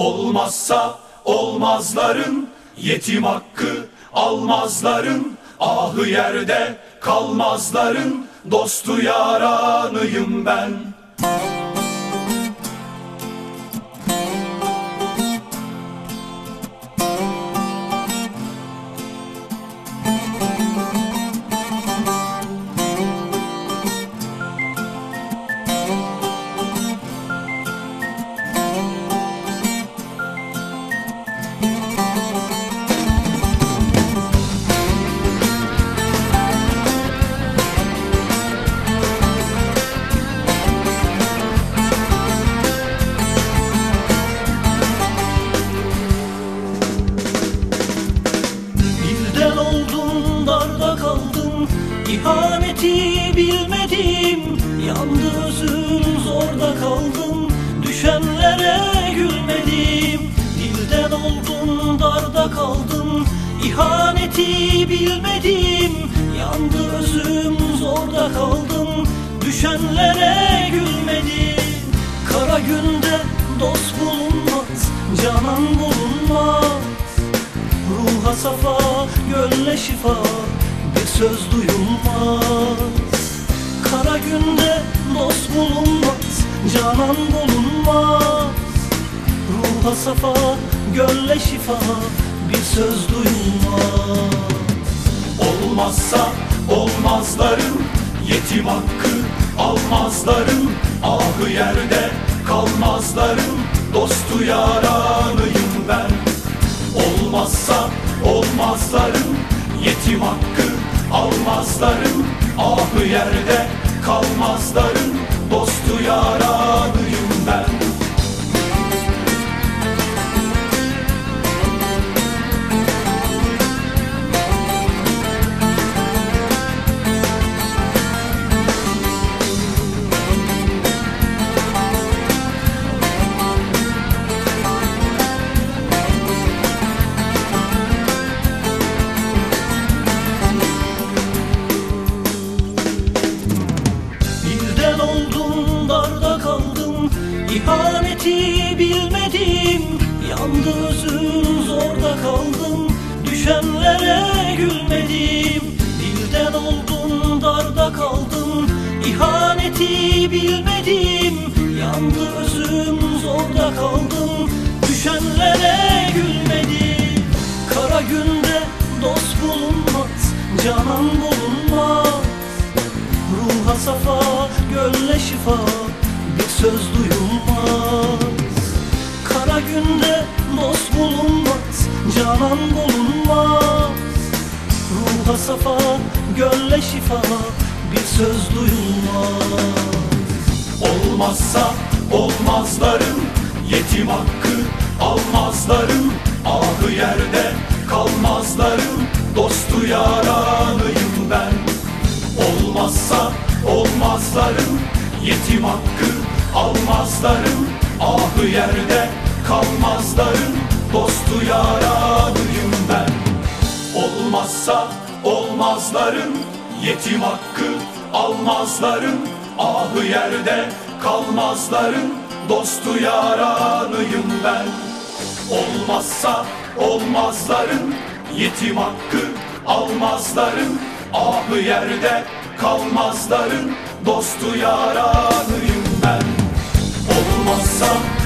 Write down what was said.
Olmazsa olmazların yetim hakkı almazların ahı yerde kalmazların dostu yaranıyım ben. İhaneti bilmedim. Yandı zorda kaldım. Düşenlere gülmedim. Dilden oldum darda kaldım. İhaneti bilmedim. Yandı zorda kaldım. Düşenlere gülmedim. Kara günde dost bulunmaz Canan bulunmaz. Ruha safa, gönle şifa söz duyulmaz. Kara günde dost bulunmaz Canan bulunmaz. Ruha safa, gönle şifa Bir söz duyulmaz. Olmazsa olmazların yetim hakkı almazların ahı yerde kalmazların dostu yaranıyım ben. Olmazsa olmazların yetim hakkı almazların ahı yerde kalmazların İhaneti bilmedim. Yandı zorda kaldım. Düşenlere gülmedim. Dilden oldum darda kaldım. İhaneti bilmedim. Yandı zorda kaldım. Düşenlere gülmedim. Kara günde dost bulunmaz Canan bulunmaz. Ruha safa, gönle şifa söz duyulmaz. Kara günde dost bulunmaz Canan bulunmaz. Ruha safa, gönle şifa Bir söz duyulmaz. Olmazsa olmazların yetim hakkı almazların. Ahı yerde kalmazların dostu yaranıyım ben. Olmazsa olmazların yetim hakkı almazların ahı yerde kalmazların dostu yaranıyım ben. Olmazsa olmazların yetim hakkı almazların ahı yerde kalmazların dostu yaranıyım ben. Olmazsa olmazların yetim hakkı almazların ahı yerde kalmazların dostu yaranıyım ben. Olmazsa olmazların